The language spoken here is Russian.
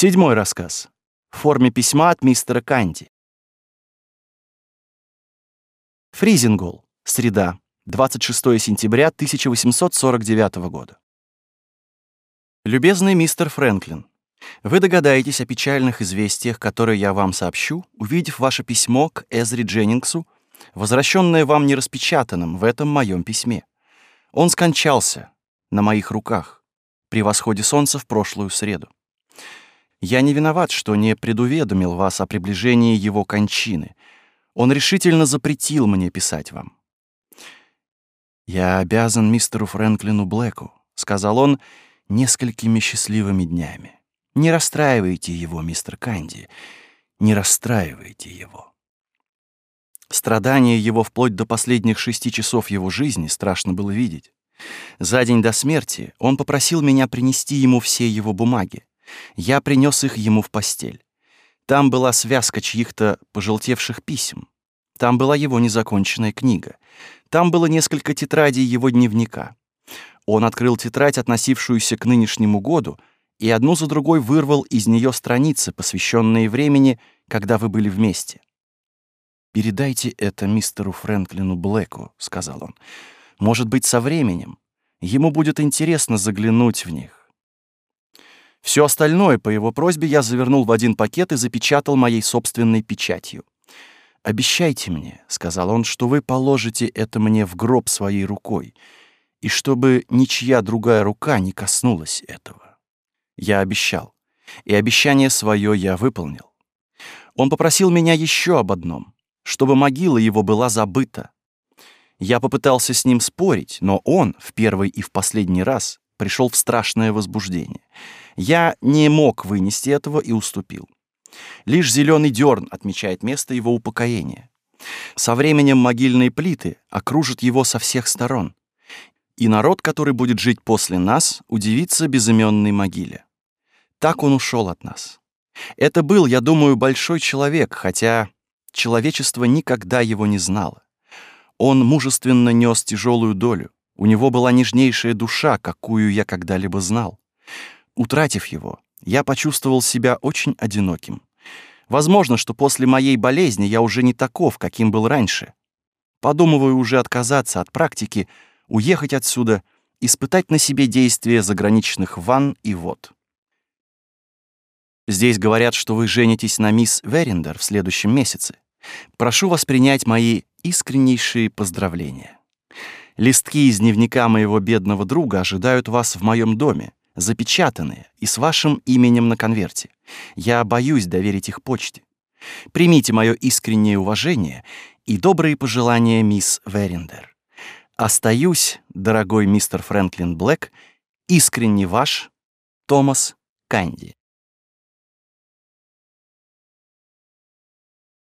Седьмой рассказ. В форме письма от мистера Канди. Фризингол. Среда. 26 сентября 1849 года. Любезный мистер Фрэнклин, вы догадаетесь о печальных известиях, которые я вам сообщу, увидев ваше письмо к Эзри Дженнингсу, возвращенное вам нераспечатанным в этом моем письме. Он скончался на моих руках при восходе солнца в прошлую среду. Я не виноват, что не предуведомил вас о приближении его кончины. Он решительно запретил мне писать вам. «Я обязан мистеру Фрэнклину Блэку», — сказал он, — «несколькими счастливыми днями. Не расстраивайте его, мистер Канди, не расстраивайте его». Страдания его вплоть до последних шести часов его жизни страшно было видеть. За день до смерти он попросил меня принести ему все его бумаги. Я принес их ему в постель. Там была связка чьих-то пожелтевших писем. Там была его незаконченная книга. Там было несколько тетрадей его дневника. Он открыл тетрадь, относившуюся к нынешнему году, и одну за другой вырвал из нее страницы, посвященные времени, когда вы были вместе. «Передайте это мистеру Фрэнклину Блэку», — сказал он. «Может быть, со временем. Ему будет интересно заглянуть в них. Все остальное по его просьбе я завернул в один пакет и запечатал моей собственной печатью. «Обещайте мне», — сказал он, — «что вы положите это мне в гроб своей рукой, и чтобы ничья другая рука не коснулась этого». Я обещал, и обещание свое я выполнил. Он попросил меня еще об одном, чтобы могила его была забыта. Я попытался с ним спорить, но он в первый и в последний раз пришел в страшное возбуждение. Я не мог вынести этого и уступил. Лишь зеленый дерн отмечает место его упокоения. Со временем могильные плиты окружат его со всех сторон. И народ, который будет жить после нас, удивится безыменной могиле. Так он ушел от нас. Это был, я думаю, большой человек, хотя человечество никогда его не знало. Он мужественно нес тяжелую долю. У него была нежнейшая душа, какую я когда-либо знал. Утратив его, я почувствовал себя очень одиноким. Возможно, что после моей болезни я уже не таков, каким был раньше. Подумываю уже отказаться от практики, уехать отсюда, испытать на себе действие заграничных ванн и вод. Здесь говорят, что вы женитесь на мисс Верендер в следующем месяце. Прошу вас принять мои искреннейшие поздравления. Листки из дневника моего бедного друга ожидают вас в моем доме запечатанные и с вашим именем на конверте. Я боюсь доверить их почте. Примите мое искреннее уважение и добрые пожелания мисс Верендер. Остаюсь, дорогой мистер Фрэнклин Блэк, искренне ваш Томас Канди.